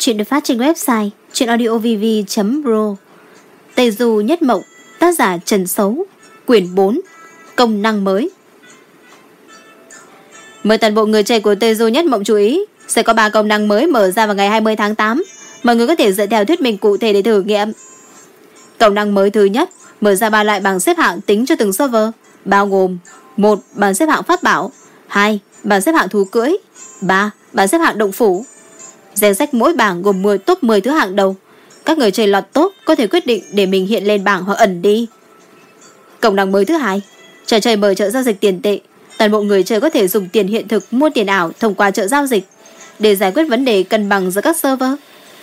Chuyện được phát trên website chuyenaudiovv.pro Tây Du Nhất Mộng, Tác giả Trần Sấu Quyển 4 Công năng mới Mời toàn bộ người chơi của Tây Du Nhất Mộng chú ý, Sẽ có 3 công năng mới mở ra vào ngày 20 tháng 8 Mọi người có thể dựa theo thuyết minh cụ thể để thử nghiệm Công năng mới thứ nhất, Mở ra ba loại bảng xếp hạng tính cho từng server, Bao gồm một, Bảng xếp hạng pháp bảo 2. Bảng xếp hạng thú cưỡi 3. Bảng xếp hạng động phủ Danh sách mỗi bảng gồm 10 top 10 thứ hạng đầu Các người chơi lọt tốt có thể quyết định để mình hiện lên bảng hoặc ẩn đi Công năng mới thứ hai Trò chơi mở chợ giao dịch tiền tệ Toàn bộ người chơi có thể dùng tiền hiện thực mua tiền ảo thông qua chợ giao dịch để giải quyết vấn đề cân bằng giữa các server.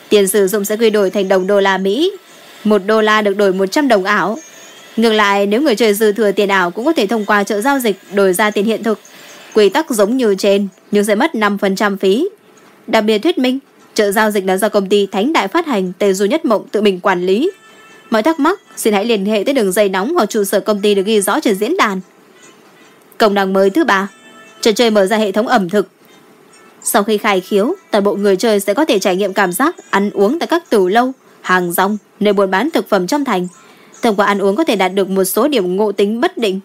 Tiền sử dụng sẽ quy đổi thành đồng đô la Mỹ. Một đô la được đổi 100 đồng ảo. Ngược lại, nếu người chơi dư thừa tiền ảo cũng có thể thông qua chợ giao dịch đổi ra tiền hiện thực. Quy tắc giống như trên, nhưng sẽ mất 5% phí. Đặc biệt thuyết minh, chợ giao dịch là do công ty Thánh Đại phát hành Tề Du Nhất Mộng tự mình quản lý. Mọi thắc mắc, xin hãy liên hệ tới đường dây nóng hoặc trụ sở công ty được ghi rõ trên diễn đàn. Công năng mới thứ ba, trò chơi mở ra hệ thống ẩm thực. Sau khi khai khiếu, toàn bộ người chơi sẽ có thể trải nghiệm cảm giác ăn uống tại các tủ lâu, hàng rong, nơi buôn bán thực phẩm trong thành. Thông qua ăn uống có thể đạt được một số điểm ngộ tính bất định.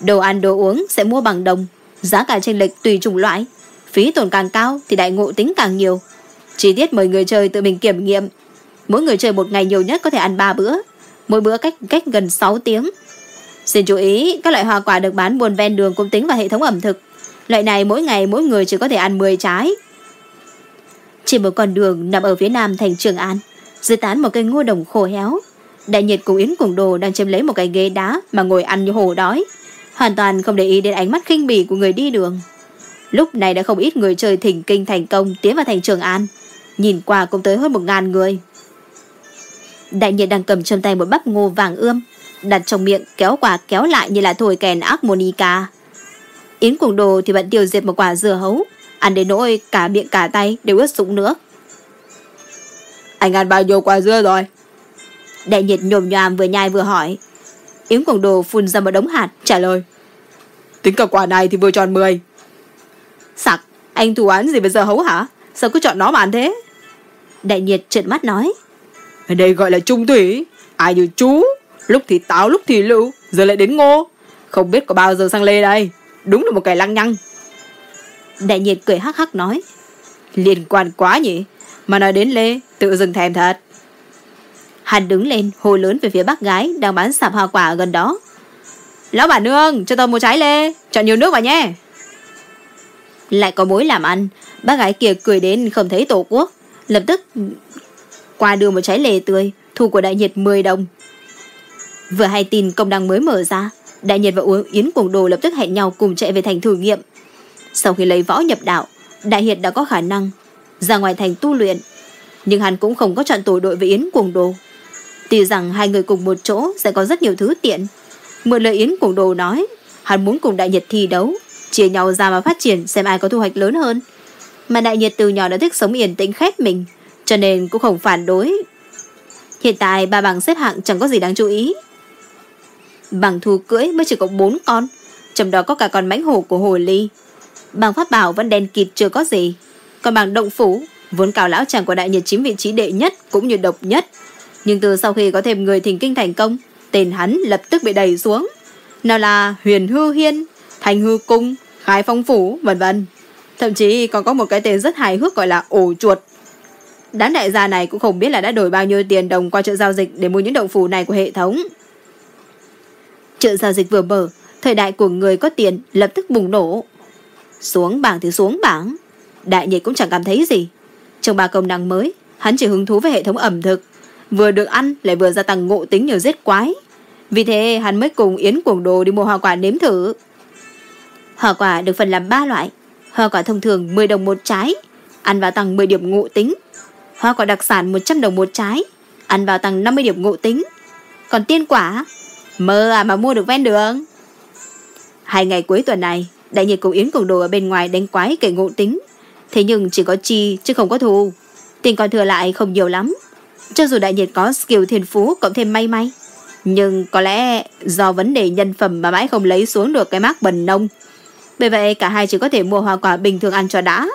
Đồ ăn đồ uống sẽ mua bằng đồng, giá cả chênh lệch tùy chủng loại. Phí tổn càng cao thì đại ngộ tính càng nhiều. Chi tiết mời người chơi tự mình kiểm nghiệm. Mỗi người chơi một ngày nhiều nhất có thể ăn 3 bữa, mỗi bữa cách cách gần 6 tiếng. Xin chú ý, các loại hoa quả được bán buôn ven đường cũng tính vào hệ thống ẩm thực. Loại này mỗi ngày mỗi người chỉ có thể ăn 10 trái. Trên một con đường nằm ở phía nam thành Trường An, dưới tán một cây ngô đồng khô héo. Đại nhiệt cùng Yến cùng đồ đang chiếm lấy một cái ghế đá mà ngồi ăn như hổ đói. Hoàn toàn không để ý đến ánh mắt khinh bỉ của người đi đường. Lúc này đã không ít người chơi thỉnh kinh thành công tiến vào thành Trường An. Nhìn qua cũng tới hơn một ngàn người. Đại nhiệt đang cầm trong tay một bắp ngô vàng ươm, đặt trong miệng kéo qua kéo lại như là thổi kèn harmonica. Yến cùng đồ thì vẫn tiêu diệt một quả dưa hấu, ăn đến nỗi cả miệng cả tay đều ướt sũng nước. Anh ăn bao nhiêu quả dưa rồi? Đại nhiệt nhồm nhòm vừa nhai vừa hỏi. Yến cùng đồ phun ra một đống hạt, trả lời. Tính cả quả này thì vừa tròn 10. Sặc, anh thủ án gì với dưa hấu hả? Sao cứ chọn nó mà ăn thế? Đại nhiệt trợn mắt nói. Ở đây gọi là trung thủy, ai như chú Lúc thì táo lúc thì lựu Giờ lại đến ngô. Không biết có bao giờ sang lê đây. Đúng là một kẻ lăng nhăng. Đại nhiệt cười hắc hắc nói. Liên quan quá nhỉ? Mà nói đến lê tự dừng thèm thật. Hắn đứng lên hồ lớn về phía bác gái Đang bán sạp hoa quả ở gần đó. Lão bà nương cho tôi một trái lê. Chọn nhiều nước vào nhé lại có mối làm ăn Bác gái kia cười đến không thấy tổ quốc Lập tức qua đưa một trái lê tươi Thu của đại nhiệt 10 đồng Vừa hay tin công đăng mới mở ra, Đại Nhiệt và Uống Yến Cuồng Đồ lập tức hẹn nhau cùng chạy về thành thử nghiệm. Sau khi lấy võ nhập đạo, Đại Hiệt đã có khả năng ra ngoài thành tu luyện, nhưng hắn cũng không có chọn tổ đội với Yến Cuồng Đồ. Tuy rằng hai người cùng một chỗ sẽ có rất nhiều thứ tiện. Mượn lời Yến Cuồng Đồ nói, hắn muốn cùng Đại Nhiệt thi đấu, chia nhau ra mà phát triển xem ai có thu hoạch lớn hơn. Mà Đại Nhiệt từ nhỏ đã thích sống yên tĩnh khép mình, cho nên cũng không phản đối. Hiện tại ba bảng xếp hạng chẳng có gì đáng chú ý. Bằng thù cưỡi mới chỉ có bốn con Trong đó có cả con mãnh hổ của hồ ly Bằng pháp bảo vẫn đen kịt chưa có gì Còn bằng động phủ Vốn cao lão chàng của đại nhiệt chiếm vị trí đệ nhất Cũng như độc nhất Nhưng từ sau khi có thêm người thỉnh kinh thành công Tên hắn lập tức bị đẩy xuống Nào là huyền hư hiên hành hư cung Khai phong phủ vân vân Thậm chí còn có một cái tên rất hài hước gọi là ổ chuột Đám đại gia này cũng không biết là đã đổi bao nhiêu tiền đồng qua chợ giao dịch để mua những động phủ này của hệ thống. Chợ giao dịch vừa mở, thời đại của người có tiền lập tức bùng nổ. Xuống bảng thì xuống bảng. Đại nhiệt cũng chẳng cảm thấy gì. Trong ba công năng mới, hắn chỉ hứng thú với hệ thống ẩm thực. Vừa được ăn lại vừa gia tăng ngộ tính nhiều giết quái. Vì thế hắn mới cùng Yến Cuồng Đồ đi mua hoa quả nếm thử. Hoa quả được phân làm ba loại. Hoa quả thông thường 10 đồng một trái, ăn vào tăng 10 điểm ngộ tính. Hoa quả đặc sản 100 đồng một trái, ăn vào tăng 50 điểm ngộ tính. Còn tiên quả Mơ à mà mua được ven đường. Hai ngày cuối tuần này, đại nhiệt cùng Yến cùng đồ ở bên ngoài đánh quái kể ngộ tính. Thế nhưng chỉ có chi chứ không có thù. Tiền còn thừa lại không nhiều lắm. Cho dù đại nhiệt có skill thiên phú cộng thêm may may. Nhưng có lẽ do vấn đề nhân phẩm mà mãi không lấy xuống được cái mác bần nông. Bởi vậy cả hai chỉ có thể mua hoa quả bình thường ăn cho đã.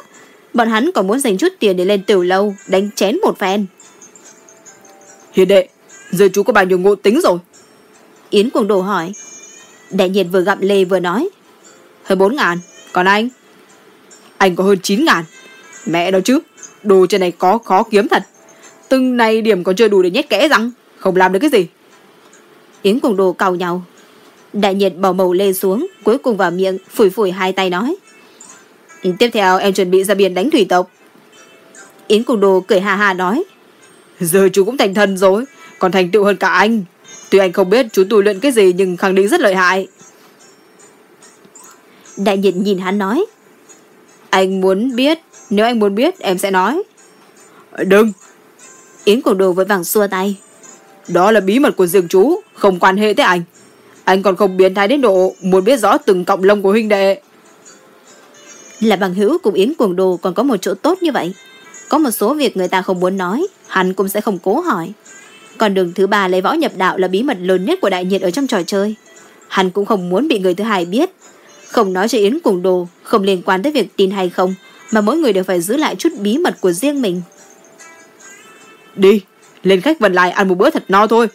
Bọn hắn còn muốn dành chút tiền để lên tiểu lâu, đánh chén một phen. Hiền đệ, giờ chú có bao nhiêu ngộ tính rồi? Yến Cuồng Đồ hỏi. Đại nhiệt vừa gặp Lê vừa nói. Hơn 4 ngàn, còn anh? Anh có hơn 9 ngàn. Mẹ đó chứ, đồ trên này có khó kiếm thật. Từng này điểm còn chưa đủ để nhét kẽ răng, không làm được cái gì. Yến Cuồng Đồ cào nhau. Đại nhiệt bỏ màu Lê xuống, cuối cùng vào miệng, phủi phủi hai tay nói. Tiếp theo em chuẩn bị ra biển đánh thủy tộc. Yến cùng Đồ cười hà hà nói. Giờ chú cũng thành thần rồi, còn thành tựu hơn cả anh. Tuy anh không biết chú tu luyện cái gì nhưng khẳng định rất lợi hại. Đại nhiệt nhìn hắn nói. Anh muốn biết, nếu anh muốn biết em sẽ nói. Đừng. Yến cùng Đồ với vàng xua tay. Đó là bí mật của riêng chú, không quan hệ tới anh. Anh còn không biến thái đến độ muốn biết rõ từng cọng lông của huynh đệ. Là bằng hữu cùng Yến Cuồng Đồ còn có một chỗ tốt như vậy. Có một số việc người ta không muốn nói, hắn cũng sẽ không cố hỏi. Còn đường thứ ba lấy võ nhập đạo là bí mật lớn nhất của đại nhiệt ở trong trò chơi. Hắn cũng không muốn bị người thứ hai biết. Không nói cho Yến Cuồng Đồ, không liên quan tới việc tin hay không, mà mỗi người đều phải giữ lại chút bí mật của riêng mình. Đi, lên khách vần lại ăn một bữa thật no thôi.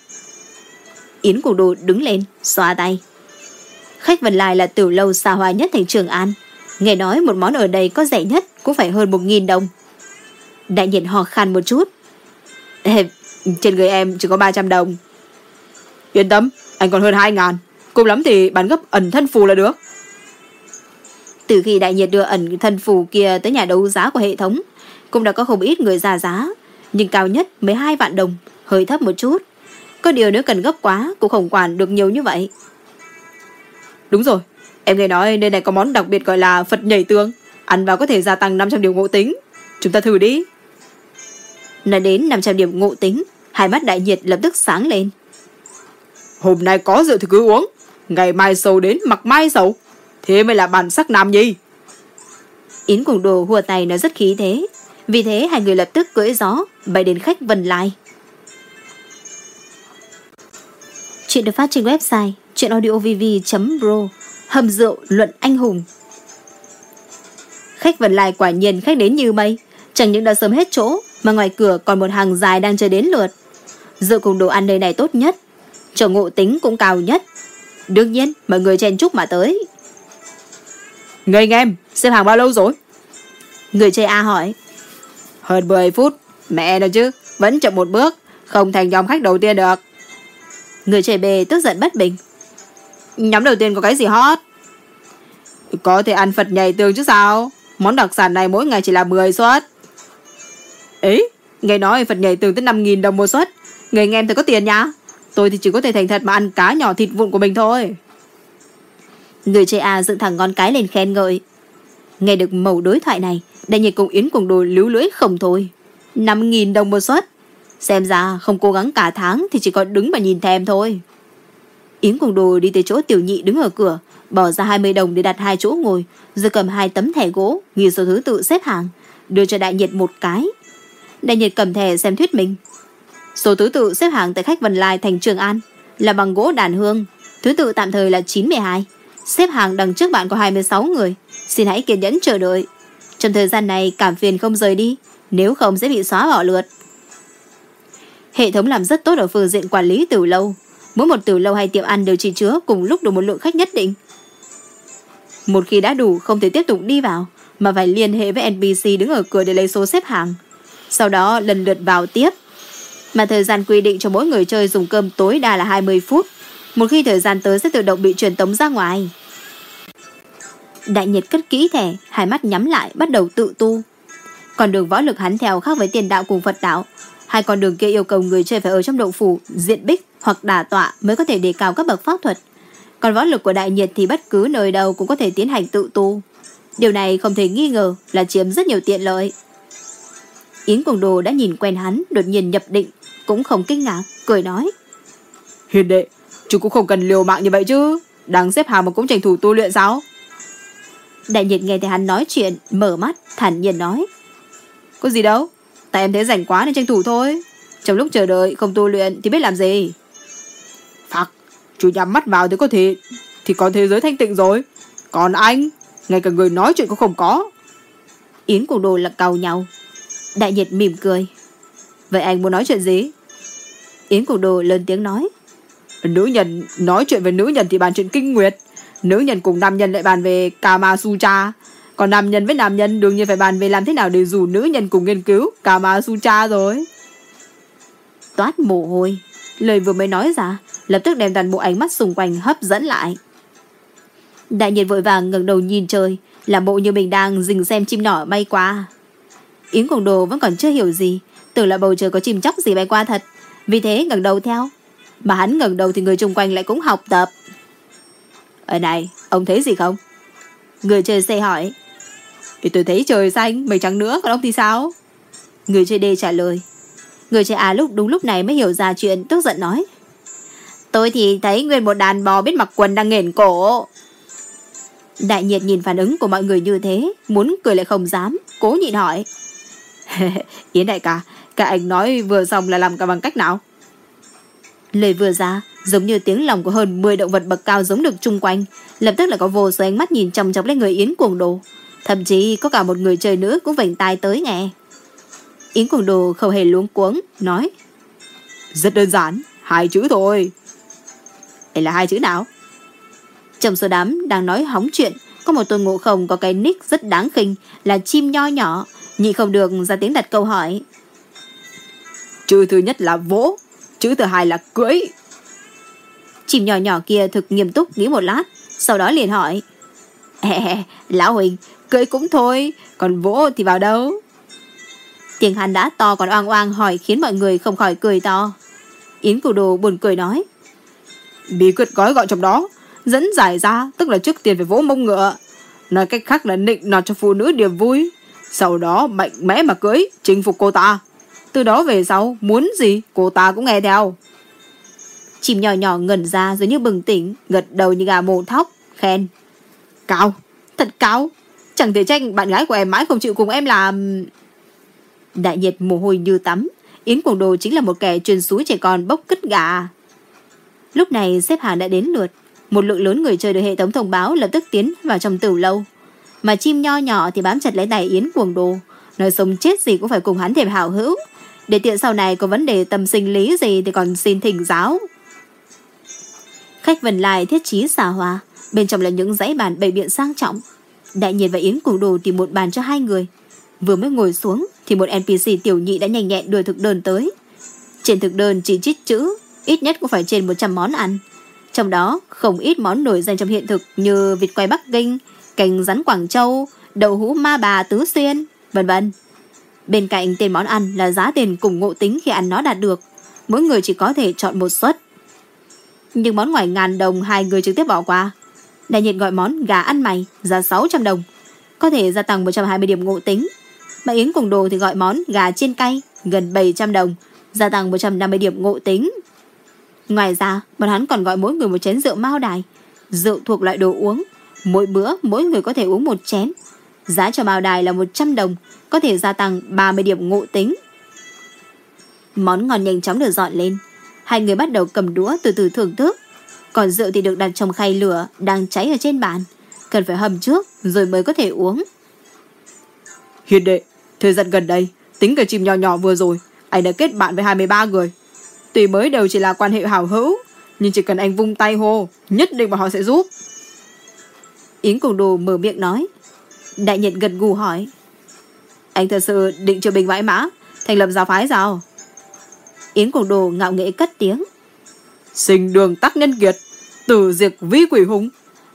Yến Cổ Đồ đứng lên, xoa tay. Khách vần lại là tiểu lâu xa hoa nhất thành Trường An. Nghe nói một món ở đây có rẻ nhất cũng phải hơn một nghìn đồng. Đại nhiệt hò khan một chút. Ê, trên người em chỉ có 300 đồng. Yên tâm, anh còn hơn 2 ngàn. Cùng lắm thì bán gấp ẩn thân phù là được. Từ khi đại nhiệt đưa ẩn thân phù kia tới nhà đấu giá của hệ thống, cũng đã có không ít người ra giá, nhưng cao nhất 12 vạn đồng, hơi thấp một chút. Có điều nếu cần gấp quá cũng không quản được nhiều như vậy. Đúng rồi, em nghe nói nơi này có món đặc biệt gọi là Phật nhảy tương. Ăn vào có thể gia tăng 500 điểm ngộ tính. Chúng ta thử đi. Nói đến 500 điểm ngộ tính, hai mắt đại nhiệt lập tức sáng lên. Hôm nay có rượu thì cứ uống, ngày mai sầu đến mặc mai sầu. Thế mới là bản sắc nam nhi. Yến cùng đồ hùa tay nó rất khí thế. Vì thế hai người lập tức cưỡi gió, bay đến khách Vân Lai. Chuyện được phát trên website chuyenaudiovv.pro Hầm rượu luận anh hùng. Khách Vân Lai quả nhiên khách đến như mây. Chẳng những đã sớm hết chỗ Mà ngoài cửa còn một hàng dài đang chờ đến lượt. Rượu cùng đồ ăn nơi này tốt nhất Chỗ ngộ tính cũng cao nhất. Đương nhiên mọi người chen chúc mà tới. Người anh em Xếp hàng bao lâu rồi? Người chơi A hỏi. Hơn 10 phút. Mẹ đâu chứ Vẫn chậm một bước Không thành nhóm khách đầu tiên được Người trẻ B tức giận bất bình. Nhóm đầu tiên có cái gì hot? Có thể ăn Phật nhảy tường chứ sao? Món đặc sản này mỗi ngày chỉ là 10 suất. Ấy Nghe nói Phật nhảy tường tới 5.000 đồng một suất. Người anh em thì có tiền nhá. Tôi thì chỉ có thể thành thật mà ăn cá nhỏ thịt vụn của mình thôi. Người chơi A dựng thẳng ngón cái lên khen ngợi. Nghe được mẩu đối thoại này, Đại nhiệt cùng Yến cùng đồ líu lưỡi không thôi. 5.000 đồng một suất. Xem ra không cố gắng cả tháng Thì chỉ có đứng mà nhìn thèm thôi. Yến cùng đồ đi tới chỗ tiểu nhị đứng ở cửa, Bỏ ra 20 đồng để đặt hai chỗ ngồi, Rồi cầm hai tấm thẻ gỗ Ghi số thứ tự xếp hàng, Đưa cho đại nhiệt một cái. Đại nhiệt cầm thẻ xem thuyết mình. Số thứ tự xếp hàng tại khách Vân Lai thành Trường An, Là bằng gỗ đàn hương. Thứ tự tạm thời là 92 Xếp hàng đằng trước bạn có 26 người. Xin hãy kiên nhẫn chờ đợi. Trong thời gian này, cảm phiền không rời đi, Nếu không sẽ bị xóa bỏ lượt. Hệ thống làm rất tốt ở phương diện quản lý tiểu lâu. Mỗi một tiểu lâu hay tiệm ăn đều chỉ chứa cùng lúc đủ một lượng khách nhất định. Một khi đã đủ, không thể tiếp tục đi vào, Mà phải liên hệ với NPC đứng ở cửa để lấy số xếp hàng. Sau đó, lần lượt vào tiếp. Mà thời gian quy định cho mỗi người chơi dùng cơm tối đa là 20 phút. Một khi thời gian tới sẽ tự động bị truyền tống ra ngoài. Đại nhiệt cất kỹ thẻ, Hai mắt nhắm lại, bắt đầu tự tu. Còn đường võ lực hắn theo khác với tiền đạo cùng Phật đạo. Hai con đường kia yêu cầu người chơi phải ở trong động phủ, diện bích hoặc đả tọa mới có thể đề cao các bậc pháp thuật. Còn võ lực của đại nhiệt thì bất cứ nơi đâu cũng có thể tiến hành tự tu. Điều này không thể nghi ngờ là chiếm rất nhiều tiện lợi. Yến Cuồng Đồ đã nhìn quen hắn, đột nhiên nhập định, cũng không kinh ngạc, cười nói. Hiền đệ, chú cũng không cần liều mạng như vậy chứ. Đang xếp hàng mà cũng tranh thủ tu luyện sao? Đại nhiệt nghe thấy hắn nói chuyện, mở mắt, thản nhiên nói. Có gì đâu, Tại em thấy rảnh quá nên tranh thủ thôi Trong lúc chờ đợi không tu luyện thì biết làm gì Phật Chú nhắm mắt vào thì có thể Thì có thế giới thanh tịnh rồi Còn anh Ngay cả người nói chuyện cũng không có Yến cùng đồ là cầu nhau. Đại nhiệt mỉm cười. Vậy anh muốn nói chuyện gì? Yến cùng đồ lớn tiếng nói. Nữ nhân nói chuyện với nữ nhân thì bàn chuyện kinh nguyệt. Nữ nhân cùng nam nhân lại bàn về Kama Sutra. Còn nam nhân với nam nhân đương nhiên phải bàn về làm thế nào để rủ nữ nhân cùng nghiên cứu Kama Sutra rồi. Toát mồ hôi. Lời vừa mới nói ra, lập tức đem toàn bộ ánh mắt xung quanh hấp dẫn lại. Đại nhiệt vội vàng ngẩng đầu nhìn trời, làm bộ như mình đang dình xem chim nhỏ bay qua. Yến Cùng Đồ vẫn còn chưa hiểu gì, tưởng là bầu trời có chim chóc gì bay qua thật, vì thế ngẩng đầu theo. Mà hắn ngẩng đầu thì người chung quanh lại cũng học tập. Ở này, ông thấy gì không? Người chơi xe hỏi. Thì tôi thấy trời xanh, mây trắng nữa, còn ông thì sao? Người chơi D trả lời. Người chơi A lúc đúng lúc này mới hiểu ra chuyện, tức giận nói. Tôi thì thấy nguyên một đàn bò biết mặc quần đang nghển cổ. Đại nhiệt nhìn phản ứng của mọi người như thế, muốn cười lại không dám, cố nhịn hỏi. Yến đại ca, cả anh nói vừa xong là làm cả bằng cách nào? Lời vừa ra, giống như tiếng lòng của hơn 10 động vật bậc cao giống được chung quanh, lập tức là có vô số ánh mắt nhìn chăm chọc lên người Yến cuồng đồ. Thậm chí có cả một người chơi nữ cũng vành tai tới nghe. Yến cuồng đồ không hề luống cuống, nói. Rất đơn giản, hai chữ thôi. Đây là hai chữ nào? Trong số đám đang nói hóng chuyện, có một tôn ngộ không có cái nick rất đáng khinh là chim nho nhỏ, nhị không được ra tiếng đặt câu hỏi. Chữ thứ nhất là vỗ, chữ thứ hai là cưỡi. Chim nhỏ nhỏ kia thực nghiêm túc nghĩ một lát, sau đó liền hỏi. Ê, lão Huỳnh, Cưới cũng thôi, còn vỗ thì vào đâu? Tiếng hắn đã to còn oang oang hỏi khiến mọi người không khỏi cười to. Yến Cửu Đồ buồn cười nói. Bí quyết gói gọn trong đó, dẫn giải ra tức là trước tiên phải vỗ mông ngựa. Nói cách khác là nịnh nọt cho phụ nữ điểm vui. Sau đó mạnh mẽ mà cưới, chinh phục cô ta. Từ đó về sau, muốn gì, cô ta cũng nghe theo. Chim nhỏ nhỏ ngẩn ra rồi như bừng tỉnh, gật đầu như gà mồ thóc, khen. Cao, thật cao. Chẳng thể trách bạn gái của em mãi không chịu cùng em làm... Đại nhiệt mồ hôi như tắm. Yến Quảng Đồ chính là một kẻ truyền suối trẻ con bốc cứt gà. Lúc này xếp hàng đã đến lượt. Một lượng lớn người chơi được hệ thống thông báo lập tức tiến vào trong tử lâu. Mà chim nho nhỏ thì bám chặt lấy tay Yến Quảng Đồ. Nói sống chết gì cũng phải cùng hắn thêm hảo hữu. Để tiện sau này có vấn đề tâm sinh lý gì thì còn xin thỉnh giáo. Khách vần lại thiết trí xà hòa. Bên trong là những dãy bàn bày biện sang trọng. Đại nhiệt và Yến cùng Đồ tìm một bàn cho hai người. Vừa mới ngồi xuống thì một NPC tiểu nhị đã nhanh nhẹn đưa thực đơn tới. Trên thực đơn chỉ chít chữ, ít nhất cũng phải trên 100 món ăn. Trong đó không ít món nổi danh trong hiện thực như vịt quay Bắc Kinh, cành rắn Quảng Châu, đậu hũ ma bà Tứ Xuyên, vân vân. Bên cạnh tên món ăn là giá tiền cùng ngộ tính khi ăn nó đạt được. Mỗi người chỉ có thể chọn một suất. Nhưng món ngoài ngàn đồng hai người trực tiếp bỏ qua. Đại nhiệt gọi món gà ăn mày giá 600 đồng. Có thể gia tăng 120 điểm ngộ tính. Mà Yến cùng đồ thì gọi món gà chiên cay gần 700 đồng. Gia tăng 150 điểm ngộ tính. Ngoài ra, bọn hắn còn gọi mỗi người một chén rượu mao đài. Rượu thuộc loại đồ uống. Mỗi bữa, mỗi người có thể uống một chén. Giá cho mao đài là 100 đồng, có thể gia tăng 30 điểm ngộ tính. Món ngon nhanh chóng được dọn lên. Hai người bắt đầu cầm đũa từ từ thưởng thức. Còn rượu thì được đặt trong khay lửa đang cháy ở trên bàn. Cần phải hầm trước rồi mới có thể uống. Hiền đệ, thời gian gần đây, tính cả chim nhỏ nhỏ vừa rồi, anh đã kết bạn với 23 người. Tuy mới đều chỉ là quan hệ hảo hữu, nhưng chỉ cần anh vung tay hô, nhất định bọn họ sẽ giúp. Yến Cùng Đồ mở miệng nói. Đại nhật gật gù hỏi. Anh thật sự định triều bình vãi mã, thành lập giáo phái sao? Yến Cùng Đồ ngạo nghệ cất tiếng. Sinh đường tắc nhân kiệt, tử diệt vi quỷ hùng,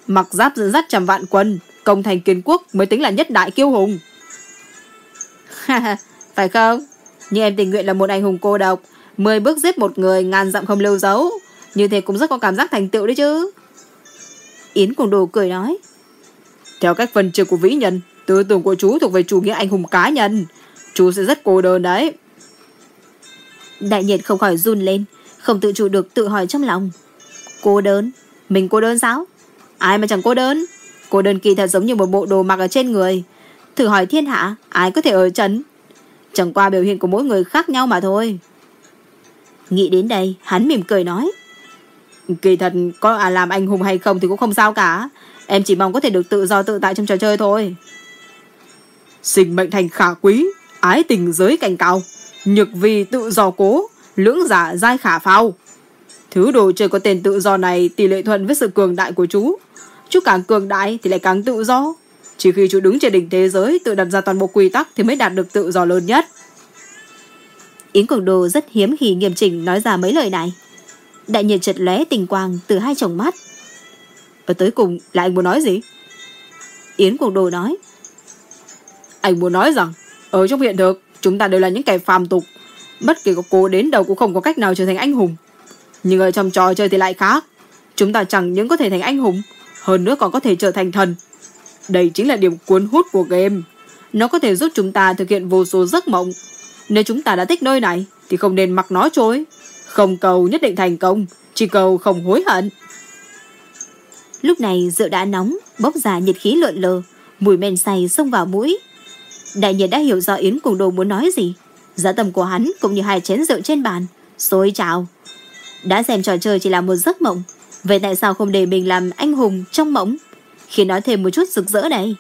mặc giáp dẫn dắt trăm vạn quân, công thành kiến quốc mới tính là nhất đại kiêu hùng. Phải không? Nhưng em tình nguyện là một anh hùng cô độc, mười bước giết một người, ngàn dặm không lưu dấu. Như thế cũng rất có cảm giác thành tựu đấy chứ. Yến Cùng Đồ cười nói. Theo cách phân chia của vĩ nhân, tư tưởng của chú thuộc về chủ nghĩa anh hùng cá nhân. Chú sẽ rất cô đơn đấy. Đại nhiệt không khỏi run lên, không tự chủ được tự hỏi trong lòng. Cô đơn? Mình cô đơn sao? Ai mà chẳng cô đơn? Cô đơn kỳ thật giống như một bộ đồ mặc ở trên người. Thử hỏi thiên hạ, ai có thể ở trấn? Chẳng qua biểu hiện của mỗi người khác nhau mà thôi. Nghĩ đến đây, hắn mỉm cười nói. Kỳ thật, có à làm anh hùng hay không thì cũng không sao cả. Em chỉ mong có thể được tự do tự tại trong trò chơi thôi. Sinh mệnh thành khả quý, ái tình giới cảnh cao, nhược vì tự do cố, lưỡng giả giai khả phao. Thứ đồ chơi có tên tự do này tỷ lệ thuận với sự cường đại của chú. Chú càng cường đại thì lại càng tự do. Chỉ khi chú đứng trên đỉnh thế giới tự đặt ra toàn bộ quy tắc thì mới đạt được tự do lớn nhất. Yến Cường Đồ rất hiếm khi nghiêm chỉnh nói ra mấy lời này. Đại nhiệt chật lóe tình quang từ hai chồng mắt. Ở tới cùng là anh muốn nói gì? Yến Cường Đồ nói. Anh muốn nói rằng, ở trong hiện thực, chúng ta đều là những kẻ phàm tục. Bất kỳ có cố đến đâu cũng không có cách nào trở thành anh hùng. Nhưng ở trong trò chơi thì lại khác. Chúng ta chẳng những có thể thành anh hùng, hơn nữa còn có thể trở thành thần. Đây chính là điểm cuốn hút của game. Nó có thể giúp chúng ta thực hiện vô số giấc mộng. Nếu chúng ta đã thích nơi này, thì không nên mặc nó trôi. Không cầu nhất định thành công, chỉ cầu không hối hận. Lúc này rượu đã nóng, bốc ra nhiệt khí lượn lờ, mùi men say xông vào mũi. Đại nhiệt đã hiểu rõ Yến cùng đồ muốn nói gì. Giá tầm của hắn cũng như hai chén rượu trên bàn. Xôi chào. Đã xem trò chơi chỉ là một giấc mộng. Vậy tại sao không để mình làm anh hùng trong mộng? Khi nói thêm một chút rực rỡ này.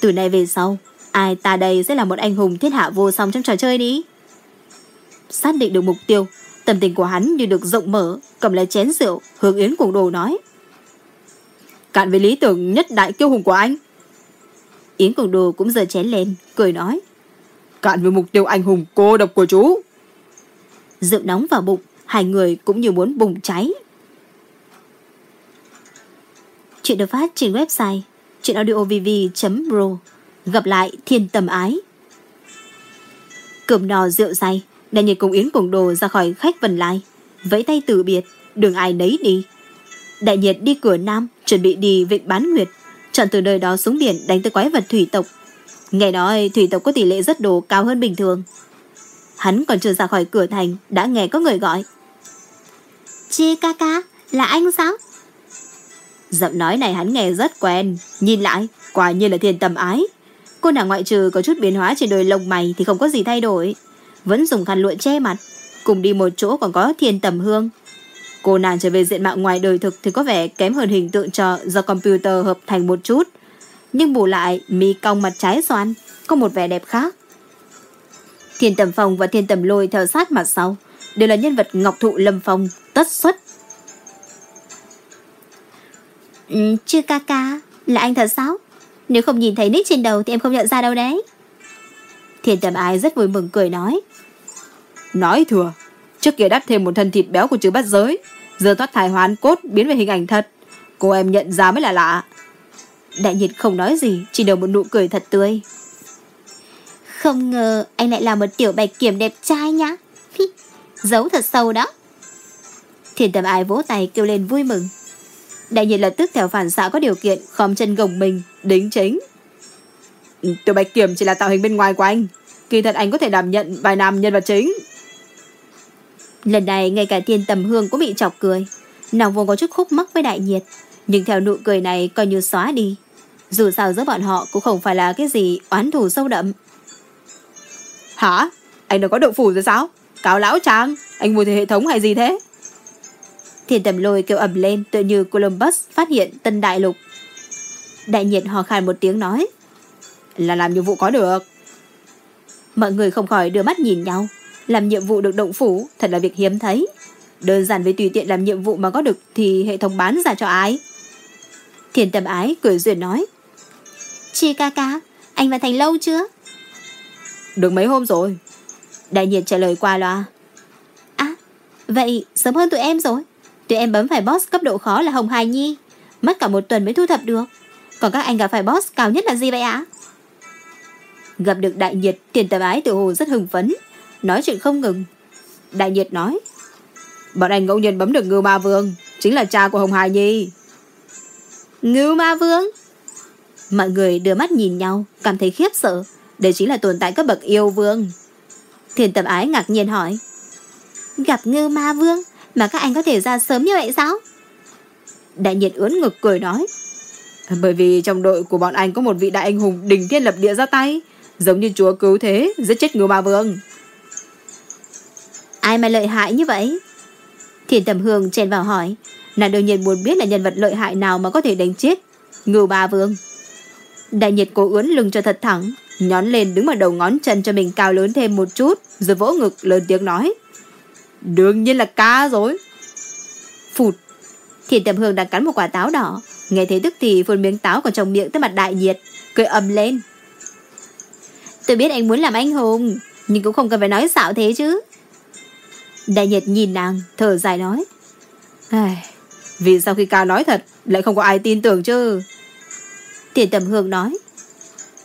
Từ nay về sau, ai ta đây sẽ là một anh hùng thiên hạ vô song trong trò chơi đi. Xác định được mục tiêu, tâm tình của hắn như được rộng mở, cầm lấy chén rượu, hướng Yến cuồng đồ nói. Cạn với lý tưởng nhất đại kiêu hùng của anh. Yến Cuồng đồ cũng giơ chén lên, cười nói. Cạn với mục tiêu anh hùng cô độc của chú. Rượu nóng vào bụng, hai người cũng như muốn bùng cháy. Chuyện được phát trên website chuyenaudiovv.pro Gặp lại thiên tầm ái. Cơm nò rượu say Đại nhiệt cùng Yến cùng đồ ra khỏi khách vần lai. Vẫy tay từ biệt Đường ai nấy đi. Đại nhiệt đi cửa nam Chuẩn bị đi vịnh bán nguyệt. Chọn từ nơi đó xuống biển đánh tới quái vật thủy tộc Nghe nói thủy tộc có tỷ lệ rất đồ cao hơn bình thường. Hắn còn chưa ra khỏi cửa thành Đã nghe có người gọi. Chi ca ca Là anh sao? Giọng nói này hắn nghe rất quen. Nhìn lại quả nhiên là thiên tầm ái. Cô nàng ngoại trừ có chút biến hóa trên đôi lông mày Thì không có gì thay đổi. Vẫn dùng khăn lụa che mặt Cùng đi một chỗ còn có thiên tầm hương. Cô nàng trở về diện mạo ngoài đời thực Thì có vẻ kém hơn hình tượng trò Do computer hợp thành một chút nhưng bù lại mi cong mặt trái xoan Có một vẻ đẹp khác. Thiên tầm phong và thiên tầm lôi theo sát mặt sau Đều là nhân vật ngọc thụ lâm phong Tất xuất. Ừ, Chưa ca ca Là anh thật sao? Nếu không nhìn thấy nick trên đầu Thì em không nhận ra đâu đấy. Thiên tầm ái rất vui mừng cười nói. Nói thừa Trước kia đắp thêm một thân thịt béo của chữ bắt giới Giờ thoát thải hoán cốt biến về hình ảnh thật. Cô em nhận ra mới là lạ. Đại nhiệt không nói gì, Chỉ đầu một nụ cười thật tươi. Không ngờ anh lại là một tiểu bạch kiểm đẹp trai nhá. Giấu thật sâu đó. Thiên tầm ai vỗ tay kêu lên vui mừng. Đại nhiệt lập tức theo phản xạ có điều kiện, Khom chân gồng mình, Đính chính. Tiểu bạch kiểm chỉ là tạo hình bên ngoài của anh. Kỳ thật anh có thể đảm nhận bài nam nhân vật chính. Lần này ngay cả thiên tầm hương cũng bị chọc cười. Nàng vốn có chút khúc mắc với đại nhiệt Nhưng theo nụ cười này coi như xóa đi. Dù sao giữa bọn họ cũng không phải là cái gì oán thù sâu đậm Hả? Anh đã có động phủ rồi sao? Cáo lão trang Anh mua từ hệ thống hay gì thế? Thiên tầm lôi kêu ầm lên Tự như Columbus phát hiện tân đại lục Đại nhiệt hò khan một tiếng nói, Là làm nhiệm vụ có được Mọi người không khỏi đưa mắt nhìn nhau làm nhiệm vụ được động phủ, thật là việc hiếm thấy. Đơn giản với tùy tiện làm nhiệm vụ mà có được thì hệ thống bán ra cho ai? thiên tầm ái cười duyên nói. Chi ca ca, anh vào thành lâu chưa? Được mấy hôm rồi. Đại nhiệt trả lời qua loa. À, vậy sớm hơn tụi em rồi. Tụi em bấm phải boss cấp độ khó là Hồng Hải Nhi. Mất cả một tuần mới thu thập được. Còn các anh gặp phải boss cao nhất là gì vậy ạ? Gặp được đại nhiệt, tiền tầm ái tự hồ rất hưng phấn nói chuyện không ngừng. Đại nhiệt nói, bọn anh ngẫu nhiên bấm được Ngưu Ma Vương, chính là cha của Hồng Hải Nhi. Ngưu Ma Vương? Mọi người đưa mắt nhìn nhau, cảm thấy khiếp sợ. Đây chính là tồn tại cấp bậc yêu vương. Thiên tập ái ngạc nhiên hỏi, gặp Ngưu Ma Vương mà các anh có thể ra sớm như vậy sao? Đại nhiệt ướn ngực cười nói, bởi vì trong đội của bọn anh có một vị đại anh hùng đỉnh thiên lập địa ra tay, giống như chúa cứu thế, giết chết Ngưu Ma Vương. Ai mà lợi hại như vậy? Thiên tầm hương chen vào hỏi. Nàng đương nhiên muốn biết là nhân vật lợi hại nào mà có thể đánh chết. Ngưu ba vương. Đại nhiệt cố ướn lưng cho thật thẳng. nhón lên đứng ở đầu ngón chân cho mình cao lớn thêm một chút, rồi vỗ ngực lớn tiếng nói. Đương nhiên là cá rồi. Phụt. Thiền tầm hương đang cắn một quả táo đỏ, nghe thấy tức thì phun miếng táo còn trong miệng tới mặt đại nhiệt, cười ầm lên. Tôi biết anh muốn làm anh hùng, nhưng cũng không cần phải nói xạo thế chứ. Đại nhiệt nhìn nàng, thở dài nói. Ai, vì sau khi ca nói thật, lại không có ai tin tưởng chứ. Tiền tầm hương nói.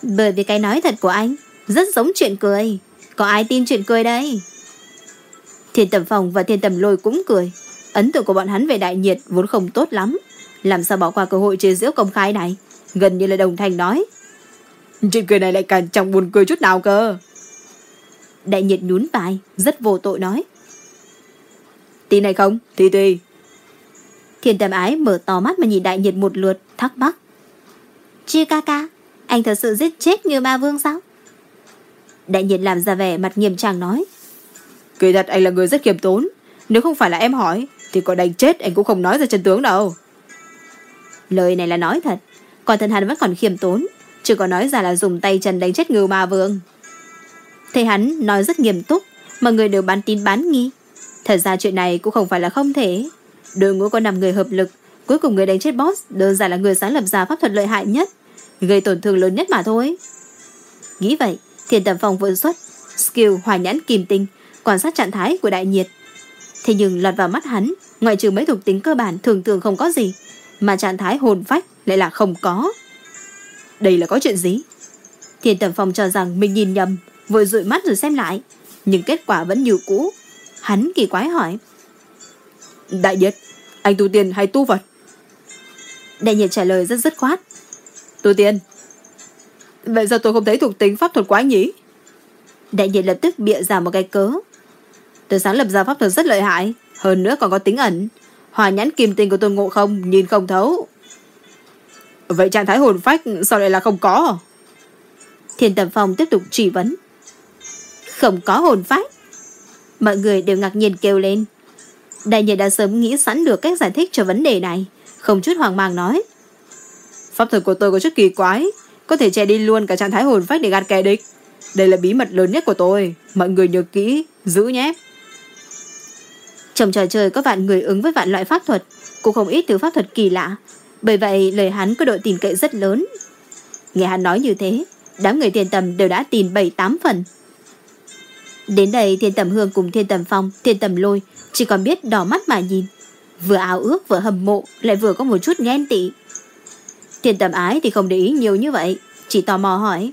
Bởi vì cái nói thật của anh, rất giống chuyện cười. Có ai tin chuyện cười đây? Thiên tầm phòng và thiên tầm lôi cũng cười. Ấn tượng của bọn hắn về đại nhiệt vốn không tốt lắm. Làm sao bỏ qua cơ hội chế giễu công khai này? Gần như là đồng thanh nói. Chuyện cười này lại càng chẳng buồn cười chút nào cơ. Đại nhiệt nhún vai, rất vô tội nói. Tin này không? Thì tùy. Thiên tầm ái mở to mắt mà nhìn đại nhiệt một lượt, thắc mắc. Chia ca ca, anh thật sự giết chết như ma vương sao? Đại nhiệt làm ra vẻ mặt nghiêm trang nói. Kỳ thật anh là người rất kiềm tốn. Nếu không phải là em hỏi, thì có đánh chết anh cũng không nói ra chân tướng đâu. Lời này là nói thật, còn thân hắn vẫn còn khiêm tốn, chưa có nói ra là dùng tay chân đánh chết ngưu ma vương. Thấy hắn nói rất nghiêm túc, mọi người đều bán tin bán nghi. Thật ra chuyện này cũng không phải là không thể. Đội ngũ có 5 người hợp lực, cuối cùng người đánh chết boss đơn giản là người sáng lập ra pháp thuật lợi hại nhất, gây tổn thương lớn nhất mà thôi. Nghĩ vậy, thiền tầm phòng vội xuất, skill hòa nhãn kìm tinh, quan sát trạng thái của đại nhiệt. Thế nhưng lọt vào mắt hắn, ngoại trừ mấy thuộc tính cơ bản thường thường không có gì, mà trạng thái hồn phách lại là không có. Đây là có chuyện gì? Thiên tầm phòng cho rằng mình nhìn nhầm, vội dụi mắt rồi xem lại, nhưng kết quả vẫn như cũ. Hắn kỳ quái hỏi. Đại nhiệt, anh tu tiên hay tu vật? Đại nhiệt trả lời rất dứt khoát. Tu tiên. Vậy sao tôi không thấy thuộc tính pháp thuật của anh nhỉ? Đại nhiệt lập tức bịa ra một cái cớ. Tôi sáng lập ra pháp thuật rất lợi hại, hơn nữa còn có tính ẩn. Hòa nhãn kim tinh của tôn ngộ không, nhìn không thấu. Vậy trạng thái hồn phách sao lại là không có? Thiên tầm phong tiếp tục truy vấn. Không có hồn phách. Mọi người đều ngạc nhiên kêu lên. Đại nhiệt đã sớm nghĩ sẵn được cách giải thích cho vấn đề này. Không chút hoang mang nói. Pháp thuật của tôi có chút kỳ quái. Có thể che đi luôn cả trạng thái hồn phách để gạt kẻ địch. Đây là bí mật lớn nhất của tôi. Mọi người nhớ kỹ, giữ nhé. Trong trò chơi có vạn người ứng với vạn loại pháp thuật, cũng không ít từ pháp thuật kỳ lạ. Bởi vậy lời hắn có độ tin cậy rất lớn. Nghe hắn nói như thế, đám người thiên tầm đều đã tin 7-8 phần. Đến đây thiên tầm hương cùng thiên tầm phong, thiên tầm lôi chỉ còn biết đỏ mắt mà nhìn. Vừa áo ước vừa hầm mộ lại vừa có một chút ghen tị. Thiên tầm ái thì không để ý nhiều như vậy, chỉ tò mò hỏi.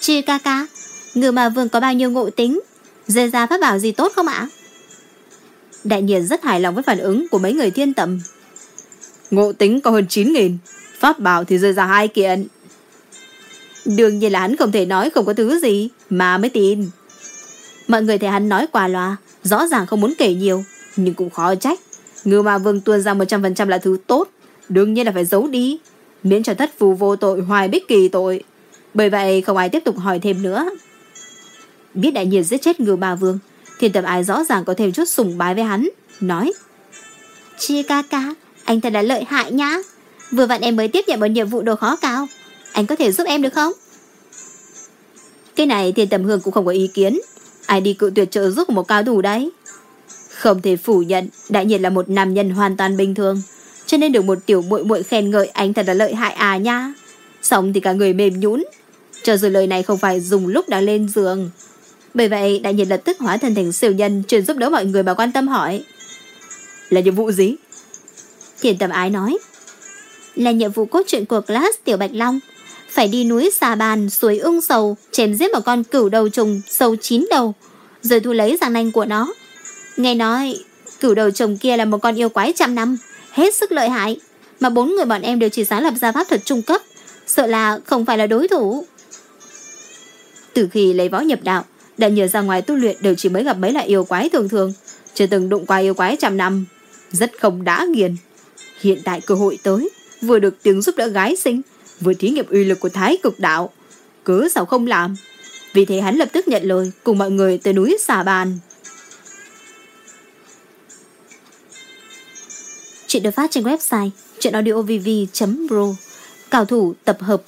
Chi ca ca, ngư mà vương có bao nhiêu ngộ tính? Rơi ra pháp bảo gì tốt không ạ? Đại nhiên rất hài lòng với phản ứng của mấy người thiên tầm. Ngộ tính có hơn 9.000, pháp bảo thì rơi ra hai kiện. Đương nhiên là hắn không thể nói không có thứ gì mà mới tin. Mọi người thấy hắn nói quà loa, rõ ràng không muốn kể nhiều, nhưng cũng khó trách. Ngư ma vương tuôn ra 100% là thứ tốt, đương nhiên là phải giấu đi, miễn cho thất phù vô tội hoài bích kỳ tội. Bởi vậy không ai tiếp tục hỏi thêm nữa. Biết đại nhiệt giết chết ngư ma vương, thiên tập ai rõ ràng có thêm chút sùng bái với hắn, nói. Chia ca ca, anh thật là lợi hại nhá. Vừa vặn em mới tiếp nhận một nhiệm vụ đồ khó cao. Anh có thể giúp em được không? Cái này thiên tầm hương cũng không có ý kiến. Ai đi cự tuyệt trợ giúp của một cao thủ đấy? Không thể phủ nhận, đại nhiệt là một nam nhân hoàn toàn bình thường. Cho nên được một tiểu muội muội khen ngợi anh thật là lợi hại à nha. Xong thì cả người mềm nhũn. Cho dù lời này không phải dùng lúc đang lên giường. Bởi vậy, đại nhiệt lập tức hóa thân thành siêu nhân truyền giúp đỡ mọi người mà quan tâm hỏi. Là nhiệm vụ gì? Thiền tầm ái nói. Là nhiệm vụ cốt truyện của class Tiểu Bạch Long. Phải đi núi xà bàn, suối ưng sầu, chém giết một con cửu đầu trùng, sâu chín đầu, rồi thu lấy răng nanh của nó. Nghe nói, cửu đầu chồng kia là một con yêu quái trăm năm, hết sức lợi hại, mà bốn người bọn em đều chỉ sáng lập ra pháp thuật trung cấp, sợ là không phải là đối thủ. Từ khi lấy võ nhập đạo, đã nhờ ra ngoài tu luyện đều chỉ mới gặp mấy loại yêu quái thường thường, chưa từng đụng qua yêu quái trăm năm, rất không đã nghiền. Hiện tại cơ hội tới, vừa được tiếng giúp đỡ gái sinh, vừa thí nghiệm uy lực của thái cực đạo. Cứ sao không làm? Vì thế hắn lập tức nhận lời cùng mọi người tới núi xà bàn. Chuyện được phát trên website chuyenaudiovv.pro Cao thủ tập hợp.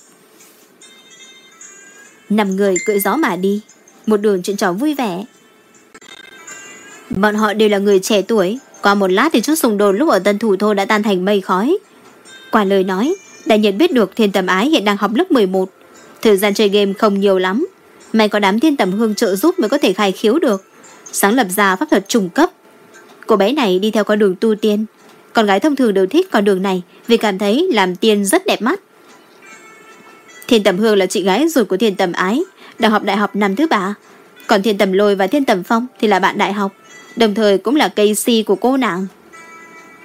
Năm người cưỡi gió mà đi. Một đường chuyện trò vui vẻ. Bọn họ đều là người trẻ tuổi. Qua một lát thì chút xung đột lúc ở Tân Thủ thôn đã tan thành mây khói. Qua lời nói Đại nhận biết được thiên tầm ái hiện đang học lớp 11 Thời gian chơi game không nhiều lắm. May có đám thiên tầm hương trợ giúp mới có thể khai khiếu được. Sáng lập ra pháp thuật trùng cấp. Cô bé này đi theo con đường tu tiên. Con gái thông thường đều thích con đường này, Vì cảm thấy làm tiên rất đẹp mắt. Thiên tầm hương là chị gái ruột của thiên tầm ái, Đang học đại học năm thứ ba. Còn thiên tầm lôi và thiên tầm phong Thì là bạn đại học, Đồng thời cũng là cây si của cô nàng.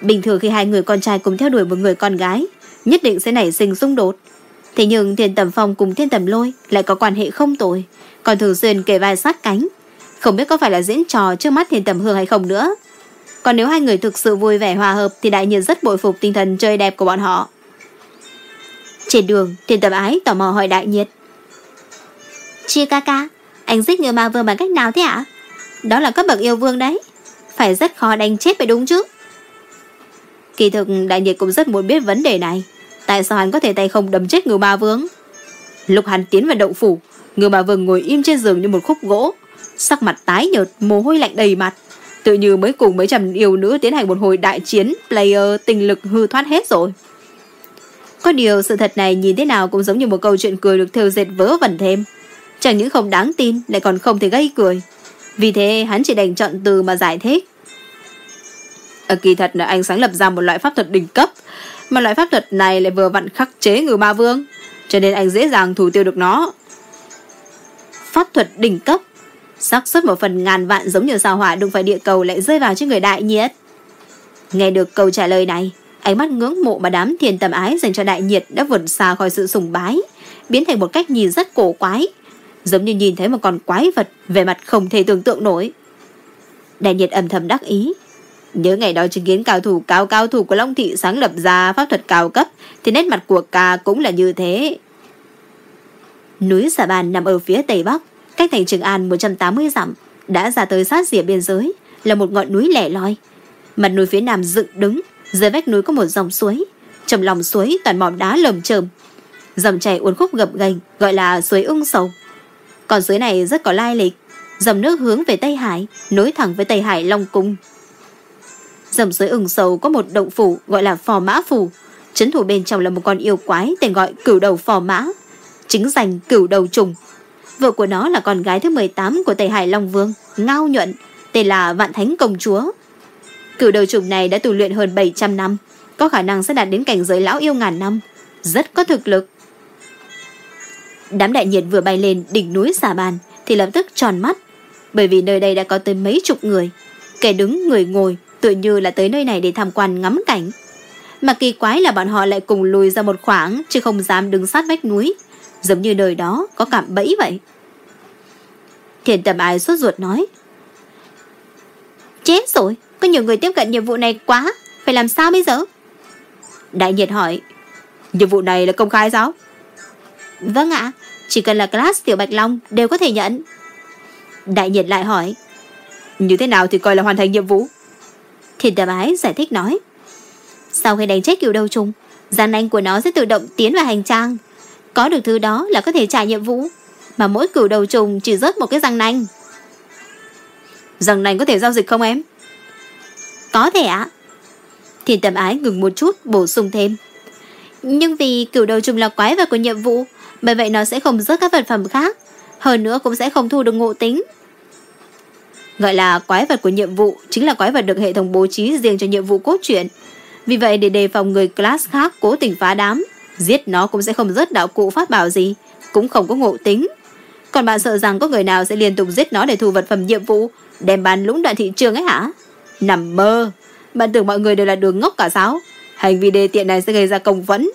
Bình thường khi hai người con trai cùng theo đuổi một người con gái, Nhất định sẽ nảy sinh xung đột. Thế nhưng thiên tầm phong cùng thiên tầm lôi Lại có quan hệ không tồi, Còn thường xuyên kề vai sát cánh. Không biết có phải là diễn trò trước mắt thiên tầm hương hay không nữa còn nếu hai người thực sự vui vẻ hòa hợp Thì đại nhiên rất bội phục tinh thần chơi đẹp của bọn họ. Trên đường Thiên tập ái tò mò hỏi đại nhiệt. Chia ca ca, Anh giết người ma vương bằng cách nào thế ạ? Đó là cấp bậc yêu vương đấy. Phải rất khó đánh chết phải đúng chứ. Kỳ thực, đại nhiệt cũng rất muốn biết vấn đề này. Tại sao hắn có thể tay không đấm chết người ma vương? Lúc hắn tiến vào động phủ, người ma vương ngồi im trên giường như một khúc gỗ. Sắc mặt tái nhợt, Mồ hôi lạnh đầy mặt. Tự như mới cùng mấy trầm yêu nữ tiến hành một hồi đại chiến, Player tình lực hư thoát hết rồi. Có điều sự thật này nhìn thế nào Cũng giống như một câu chuyện cười được thêu dệt vớ vẩn thêm. Chẳng những không đáng tin, Lại còn không thể gây cười. Vì thế, hắn chỉ đành chọn từ mà giải thích. Ở kỳ thật là anh sáng lập ra một loại pháp thuật đỉnh cấp, mà loại pháp thuật này lại vừa vặn khắc chế người ma vương, Cho nên anh dễ dàng thủ tiêu được nó. Pháp thuật đỉnh cấp? Xác suất một phần ngàn vạn giống như sao hỏa đụng phải địa cầu lại rơi vào trên người đại nhiệt Nghe được câu trả lời này Ánh mắt ngưỡng mộ mà đám thiền tầm ái dành cho đại nhiệt đã vượt xa khỏi sự sùng bái Biến thành một cách nhìn rất cổ quái Giống như nhìn thấy một con quái vật Về mặt không thể tưởng tượng nổi Đại nhiệt âm thầm đắc ý Nhớ ngày đó chứng kiến cao thủ cao cao thủ của Long Thị sáng lập ra pháp thuật cao cấp thì nét mặt của ca cũng là như thế. Núi Xà Bàn nằm ở phía tây bắc, cách thành Trường An 180 dặm, đã ra tới sát rìa biên giới, là một ngọn núi lẻ loi. Mặt núi phía nam dựng đứng, dưới vách núi có một dòng suối. Trong lòng suối toàn mỏm đá lởm chởm. Dòng chảy uốn khúc gập ghềnh gọi là suối ưng sầu. Còn suối này rất có lai lịch, dòng nước hướng về Tây Hải, nối thẳng với Tây Hải Long Cung. Dòng suối ưng sầu có một động phủ gọi là phò mã phủ. Trấn thủ bên trong là một con yêu quái tên gọi cửu đầu phò mã. Chính danh cửu đầu trùng. Vợ của nó là con gái thứ 18 của Tây Hải Long Vương, Ngao Nhuận, tên là Vạn Thánh Công Chúa. Cửu đầu trùng này đã tu luyện hơn 700 năm, có khả năng sẽ đạt đến cảnh giới lão yêu ngàn năm, rất có thực lực. Đám đại nhiệt vừa bay lên đỉnh núi xà bàn thì lập tức tròn mắt, bởi vì nơi đây đã có tới mấy chục người, kẻ đứng người ngồi tự như là tới nơi này để tham quan ngắm cảnh. Mà kỳ quái là bọn họ lại cùng lùi ra một khoảng chứ không dám đứng sát vách núi, giống như nơi đó có cảm bẫy vậy. Thiền tầm ai sốt ruột nói. Chết rồi, có nhiều người tiếp cận nhiệm vụ này quá, phải làm sao bây giờ? Đại nhiệt hỏi, nhiệm vụ này là công khai sao? Vâng ạ, chỉ cần là class tiểu bạch long đều có thể nhận. Đại nhiệt lại hỏi, như thế nào thì coi là hoàn thành nhiệm vụ? Thiền tầm Ái giải thích nói. Sau khi đánh chết cựu đầu trùng, gian anh của nó sẽ tự động tiến vào hành trang. Có được thứ đó là có thể trả nhiệm vụ. Mà mỗi cửu đầu trùng chỉ rớt một cái răng nanh. Răng nanh có thể giao dịch không em? Có thể ạ. Thiên tầm Ái ngừng một chút bổ sung thêm. Nhưng vì cửu đầu trùng là quái vật của nhiệm vụ, bởi vậy nó sẽ không rớt các vật phẩm khác. Hơn nữa cũng sẽ không thu được ngộ tính. Gọi là quái vật của nhiệm vụ chính là quái vật được hệ thống bố trí riêng cho nhiệm vụ cốt truyện. Vì vậy để đề phòng người class khác cố tình phá đám, giết nó cũng sẽ không rớt đạo cụ phát bảo gì, cũng không có ngộ tính. Còn bạn sợ rằng có người nào sẽ liên tục giết nó để thu vật phẩm nhiệm vụ, đem bán lũng đoạn thị trường ấy hả? Nằm mơ! Bạn tưởng mọi người đều là đường ngốc cả sao? Hành vi đề tiện này sẽ gây ra công vấn.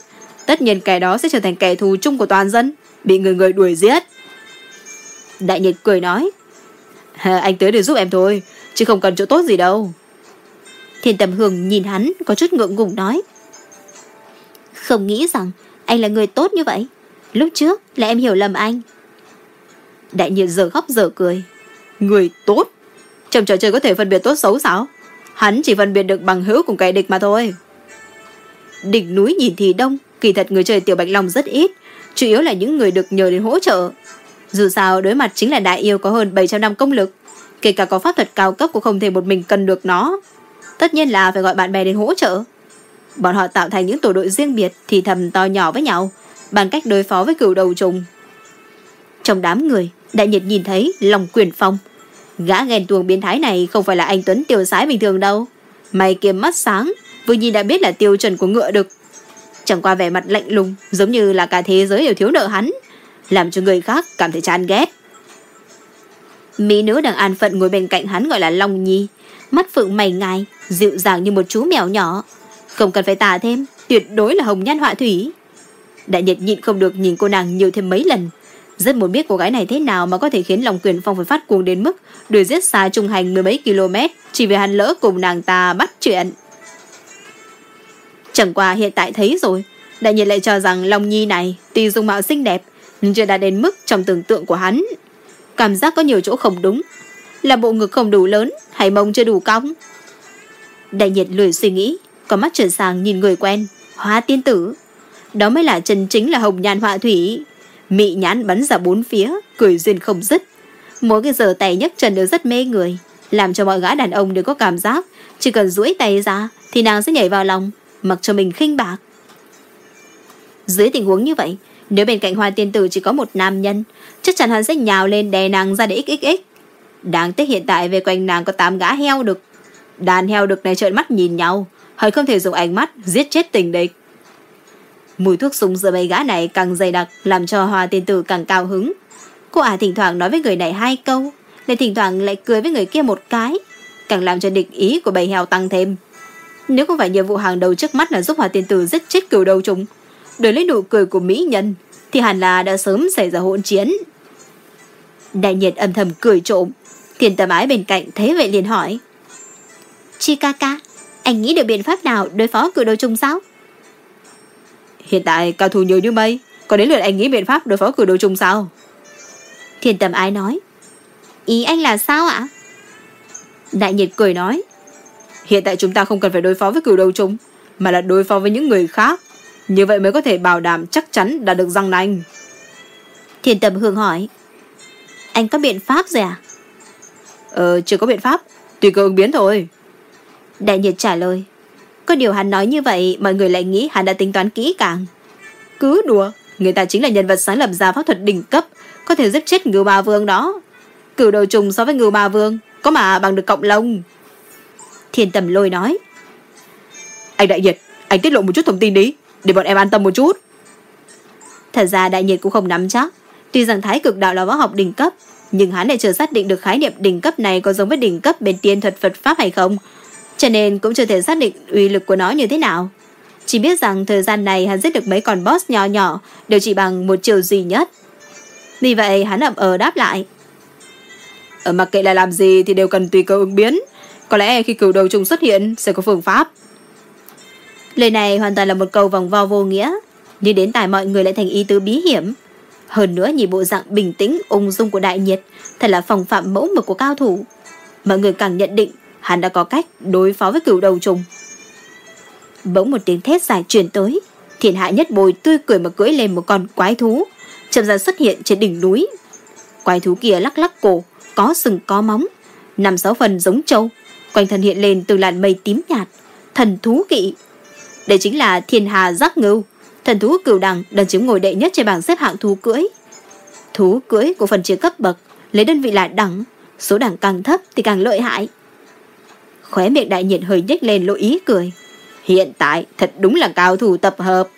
Tất nhiên kẻ đó sẽ trở thành kẻ thù chung của toàn dân, bị người người đuổi giết. Đại nhiệt cười nói, anh tới để giúp em thôi Chứ không cần chỗ tốt gì đâu Thiên tầm hương nhìn hắn Có chút ngượng ngùng nói không nghĩ rằng anh là người tốt như vậy Lúc trước là em hiểu lầm anh Đại nhiên giờ khóc giờ cười Người tốt Trong trò chơi có thể phân biệt tốt xấu sao Hắn chỉ phân biệt được bằng hữu cùng kẻ địch mà thôi Đỉnh núi nhìn thì đông, Kỳ thật người chơi tiểu bạch long rất ít, Chủ yếu là những người được nhờ đến hỗ trợ Dù sao, đối mặt chính là đại yêu có hơn 700 năm công lực. Kể cả có pháp thuật cao cấp cũng không thể một mình cần được nó. Tất nhiên là phải gọi bạn bè đến hỗ trợ. Bọn họ tạo thành những tổ đội riêng biệt thì thầm to nhỏ với nhau, bằng cách đối phó với cửu đầu trùng. Trong đám người, đại nhiệt nhìn thấy lòng quyền phong. Gã ghen tuồng biến thái này không phải là anh Tuấn tiêu sái bình thường đâu. Mày kiếm mắt sáng, vừa nhìn đã biết là tiêu chuẩn của ngựa được. Chẳng qua vẻ mặt lạnh lùng, giống như là cả thế giới đều thiếu nợ hắn, làm cho người khác cảm thấy chán ghét. Mỹ nữ đang an phận ngồi bên cạnh hắn gọi là Long Nhi, mắt phượng mày ngài, dịu dàng như một chú mèo nhỏ. Không cần phải tả thêm, tuyệt đối là hồng nhan họa thủy. Đại nhật nhịn không được nhìn cô nàng nhiều thêm mấy lần. Rất muốn biết cô gái này thế nào mà có thể khiến lòng quyền phong phải phát cuồng đến mức đuổi giết xa trung hành mười mấy km chỉ vì hắn lỡ cùng nàng ta bắt chuyện. Chẳng qua hiện tại thấy rồi, đại nhiệt lại cho rằng Long Nhi này tuy dung mạo xinh đẹp nhưng chưa đạt đến mức trong tưởng tượng của hắn. Cảm giác có nhiều chỗ không đúng. Là bộ ngực không đủ lớn hay mông chưa đủ cong? Đại nhiệt lười suy nghĩ, có mắt chuyển sang nhìn người quen, hóa tiên tử. Đó mới là chân chính là hồng nhan họa thủy. Mị nhãn bắn ra bốn phía, cười duyên không dứt. Mỗi cái giờ tay nhấc chân đều rất mê người, làm cho mọi gã đàn ông đều có cảm giác chỉ cần duỗi tay ra thì nàng sẽ nhảy vào lòng, mặc cho mình khinh bạc. Dưới tình huống như vậy, nếu bên cạnh hoa tiên tử chỉ có một nam nhân, chắc chắn hắn sẽ nhào lên đè nàng ra để xxx. Đáng tiếc hiện tại về quanh nàng có tám gã heo được. Đàn heo được này trợn mắt nhìn nhau, hơi không thể dùng ánh mắt giết chết tình địch. Mùi thuốc súng giữa mấy gã này càng dày đặc làm cho hoa tiên tử càng cao hứng. Cô ả thỉnh thoảng nói với người này hai câu, lại thỉnh thoảng lại cười với người kia một cái, càng làm cho địch ý của bầy heo tăng thêm. Nếu không phải nhiệm vụ hàng đầu trước mắt là giúp Hòa Tiên Tử giết chết cửu đầu chúng, đổi lấy nụ cười của mỹ nhân, thì hẳn là đã sớm xảy ra hỗn chiến. Đại nhiệt âm thầm cười trộm, thiền tầm ái bên cạnh thế vậy liền hỏi. chi ca ca anh nghĩ được biện pháp nào đối phó cửu đầu trùng sao? Hiện tại cao thủ nhiều như mây, có đến lượt anh nghĩ biện pháp đối phó cửu đầu trùng sao? Thiền tầm ái nói. Ý anh là sao ạ? Đại nhiệt cười nói. Hiện tại chúng ta không cần phải đối phó với cửu đầu trùng, mà là đối phó với những người khác. Như vậy mới có thể bảo đảm chắc chắn đã được răng nanh. Thiền tầm hương hỏi. Anh có biện pháp gì à? Ờ, chưa có biện pháp. Tùy cơ ứng biến thôi. Đại nhiệt trả lời. Có điều hắn nói như vậy, mọi người lại nghĩ hắn đã tính toán kỹ càng. Cứ đùa, người ta chính là nhân vật sáng lập ra pháp thuật đỉnh cấp, có thể giết chết ngưu ba vương đó. Cửu đầu trùng so với ngưu ba vương, có mà bằng được cộng lông. Thiên tầm lôi nói. Anh đại nhiệt, anh tiết lộ một chút thông tin đi, để bọn em an tâm một chút. Thật ra đại nhiệt cũng không nắm chắc. Tuy rằng thái cực đạo là võ học đỉnh cấp, nhưng hắn lại chưa xác định được khái niệm đỉnh cấp này có giống với đỉnh cấp bên tiên thuật Phật Pháp hay không. Cho nên cũng chưa thể xác định uy lực của nó như thế nào. Chỉ biết rằng thời gian này hắn giết được mấy con boss nhỏ nhỏ đều chỉ bằng một chiều duy nhất. Vì vậy hắn ậm ờ đáp lại. Ở mặc kệ là làm gì thì đều cần tùy cơ ứng biến. Có lẽ khi cửu đầu trùng xuất hiện sẽ có phương pháp. Lời này hoàn toàn là một câu vòng vo vô nghĩa, nhưng đến tài mọi người lại thành ý tứ bí hiểm. Hơn nữa nhìn bộ dạng bình tĩnh, ung dung của đại nhiệt, thật là phòng phạm mẫu mực của cao thủ. Mọi người càng nhận định hắn đã có cách đối phó với cửu đầu trùng. Bỗng một tiếng thét dài truyền tới, thiên hạ nhất bồi tươi cười mà cưỡi lên một con quái thú, chậm rãi xuất hiện trên đỉnh núi. Quái thú kia lắc lắc cổ, có sừng có móng, năm sáu phần giống trâu, quanh thân hiện lên từ làn mây tím nhạt, thần thú kỵ. Đây chính là thiên hà giác ngưu, thần thú cửu đẳng đang chiếm ngồi đệ nhất trên bảng xếp hạng thú cưỡi. Thú cưỡi của phần chia cấp bậc, lấy đơn vị là đẳng, số đẳng càng thấp thì càng lợi hại. Khóe miệng đại nhiệt hơi nhếch lên lộ ý cười. Hiện tại thật đúng là cao thủ tập hợp.